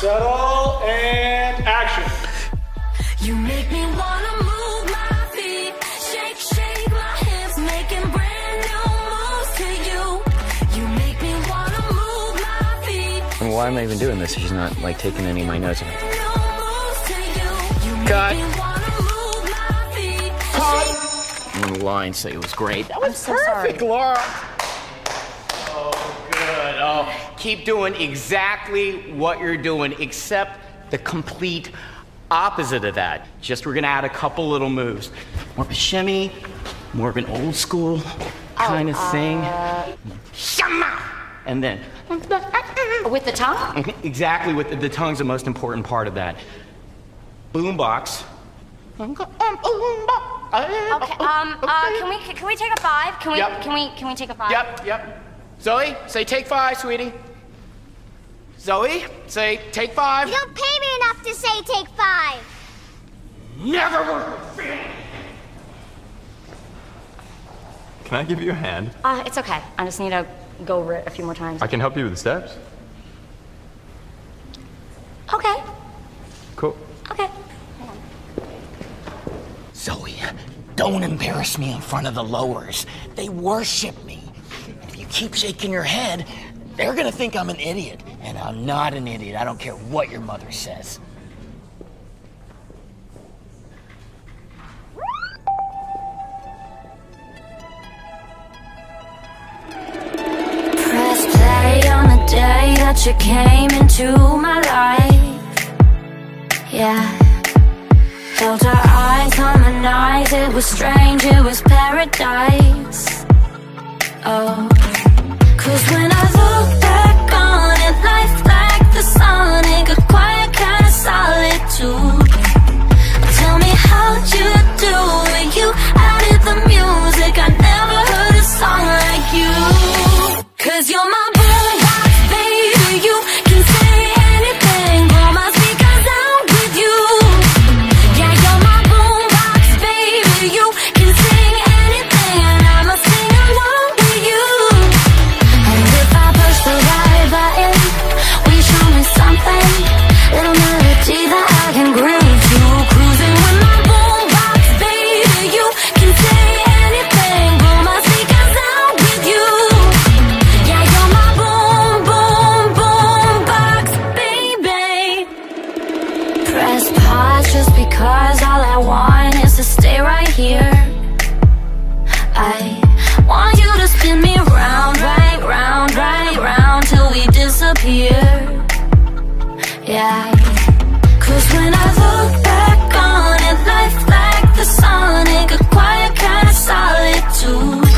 Settle and action. You make me wanna move my feet, shake, shake my hips, making brand new moves to you. You make me wanna move my feet, And why am I even doing this? She's not like taking any of my notes. new moves to you. You make Cut. me wanna move my feet. And the lines say it was great. That was so sorry. perfect, Laura. Oh. Oh, keep doing exactly what you're doing, except the complete opposite of that. Just we're gonna add a couple little moves. More of a shimmy, more of an old school kind of thing. Shama! And then With the tongue? exactly with the, the tongue's the most important part of that. Boombox. Okay. Um. Uh. Can we can we take a five? Can we Yep. can we can we take a five? Yep, yep. Zoe, say take five, sweetie. Zoe, say take five. You don't pay me enough to say take five. Never work with Phil. Can I give you a hand? Uh. It's okay. I just need to go over it a few more times. I can help you with the steps. Okay. Cool. Okay. Zoe, don't embarrass me in front of the lowers. They worship me. If you keep shaking your head, they're gonna think I'm an idiot. And I'm not an idiot. I don't care what your mother says. Press play on the day that you came into my life. Yeah. Felt our eyes harmonize. It was strange, it was paradise. Oh. Cause when Cause you're my Yeah. Cause when I look back on it, life like the quiet kind of solitude.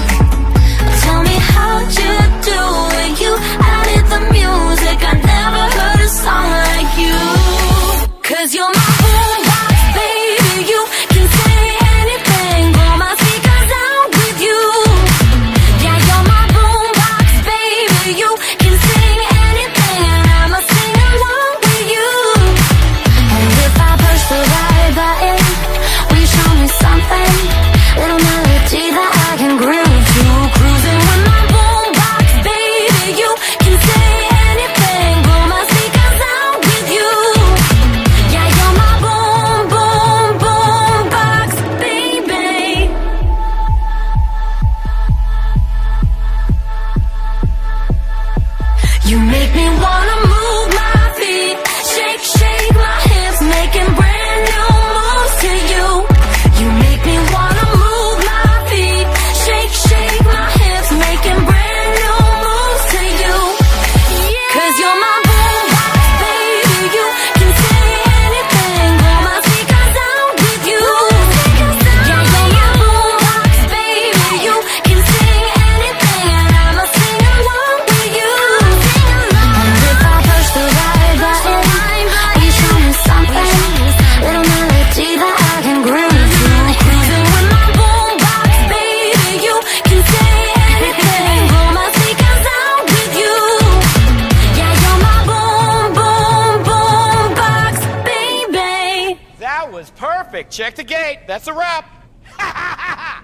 Perfect. Check the gate. That's a wrap. ha!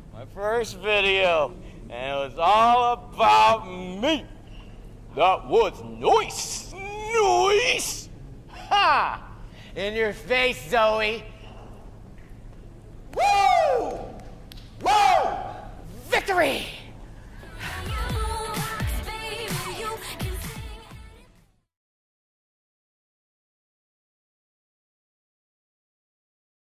My first video, and it was all about me. That was nice. Nice. Ha! In your face, Zoe. Woo! Woo! Victory!